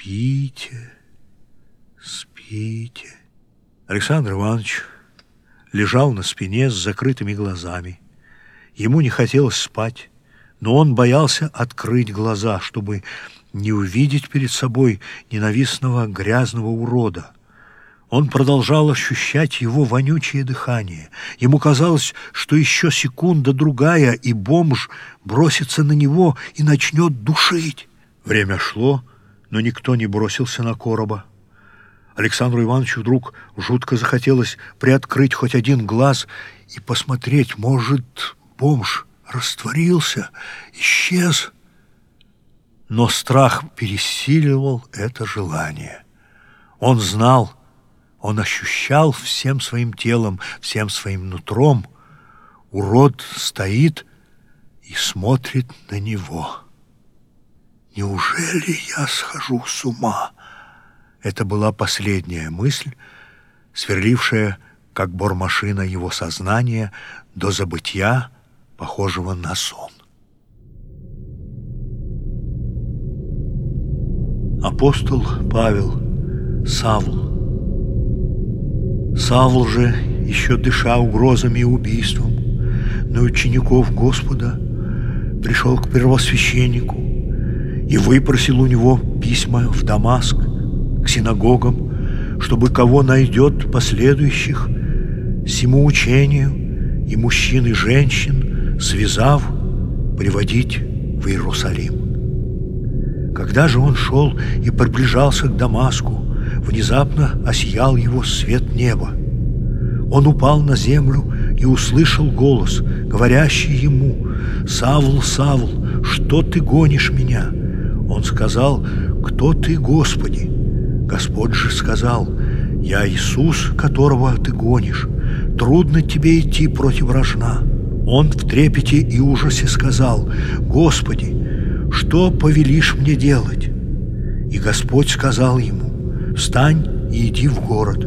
Спите, спите. Александр Иванович лежал на спине с закрытыми глазами. Ему не хотелось спать, но он боялся открыть глаза, чтобы не увидеть перед собой ненавистного грязного урода. Он продолжал ощущать его вонючее дыхание. Ему казалось, что еще секунда-другая, и бомж бросится на него и начнет душить. Время шло, но никто не бросился на короба. Александру Ивановичу вдруг жутко захотелось приоткрыть хоть один глаз и посмотреть, может, бомж растворился, исчез. Но страх пересиливал это желание. Он знал, он ощущал всем своим телом, всем своим нутром. Урод стоит и смотрит на него. «Неужели я схожу с ума?» Это была последняя мысль, сверлившая, как бормашина его сознания, до забытья, похожего на сон. Апостол Павел, Савл. Савл же, еще дыша угрозами и убийством, на учеников Господа пришел к первосвященнику и выпросил у него письма в Дамаск, к синагогам, чтобы кого найдет последующих всему учению и мужчин и женщин, связав, приводить в Иерусалим. Когда же он шел и приближался к Дамаску, внезапно осиял его свет неба. Он упал на землю и услышал голос, говорящий ему, «Савл, Савл, что ты гонишь меня?» Он сказал, «Кто ты, Господи?» Господь же сказал, «Я Иисус, которого ты гонишь. Трудно тебе идти против рожна». Он в трепете и ужасе сказал, «Господи, что повелишь мне делать?» И Господь сказал ему, «Встань и иди в город,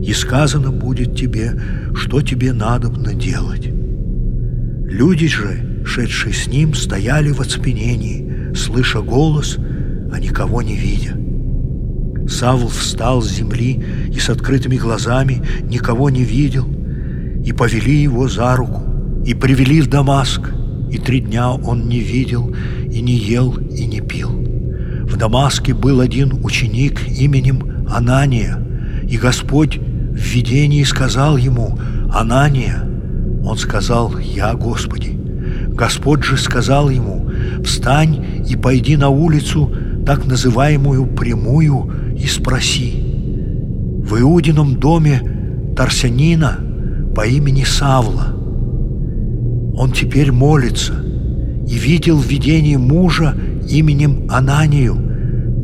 и сказано будет тебе, что тебе надобно делать». Люди же, шедшие с ним, стояли в оцепенении, слыша голос, а никого не видя. Савл встал с земли и с открытыми глазами никого не видел, и повели его за руку, и привели в Дамаск, и три дня он не видел, и не ел, и не пил. В Дамаске был один ученик именем Анания, и Господь в видении сказал ему «Анания». Он сказал «Я, Господи». Господь же сказал ему «Встань и пойди на улицу, так называемую прямую, и спроси. В Иудином доме Тарсянина по имени Савла. Он теперь молится и видел в видении мужа именем Ананию,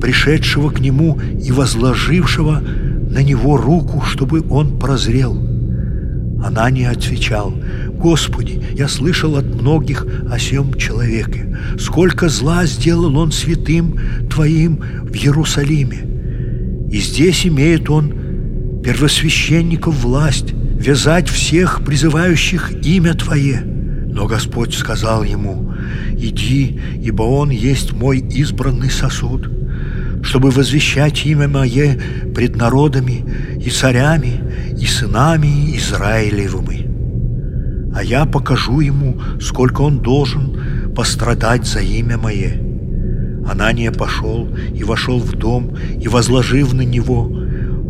пришедшего к нему и возложившего на него руку, чтобы он прозрел. Анания отвечал, «Господи, я слышал от многих о сем человеке. Сколько зла сделал он святым Твоим в Иерусалиме. И здесь имеет он первосвященников власть вязать всех, призывающих имя Твое. Но Господь сказал ему, «Иди, ибо он есть мой избранный сосуд, чтобы возвещать имя Мое пред народами и царями и сынами Израилевыми. А я покажу ему, сколько он должен пострадать за имя Мое». Анания пошел и вошел в дом, и, возложив на него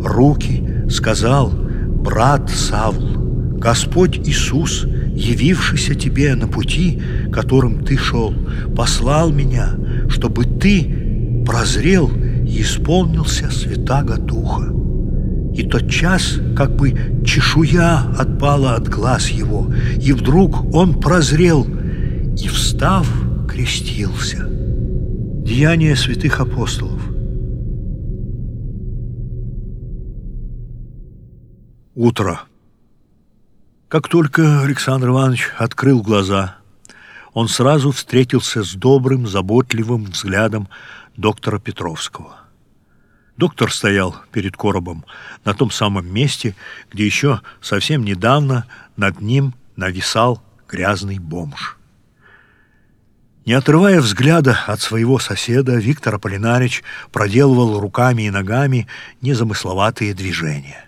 руки, сказал, «Брат Савл, Господь Иисус, явившийся тебе на пути, которым ты шел, послал меня, чтобы ты прозрел и исполнился Святаго Духа». И тот час, как бы чешуя отпала от глаз его, и вдруг он прозрел и, встав, крестился. Деяния святых апостолов. Утро. Как только Александр Иванович открыл глаза, он сразу встретился с добрым, заботливым взглядом доктора Петровского. Доктор стоял перед коробом на том самом месте, где еще совсем недавно над ним нависал грязный бомж. Не отрывая взгляда от своего соседа, Виктор Аполлинарич проделывал руками и ногами незамысловатые движения.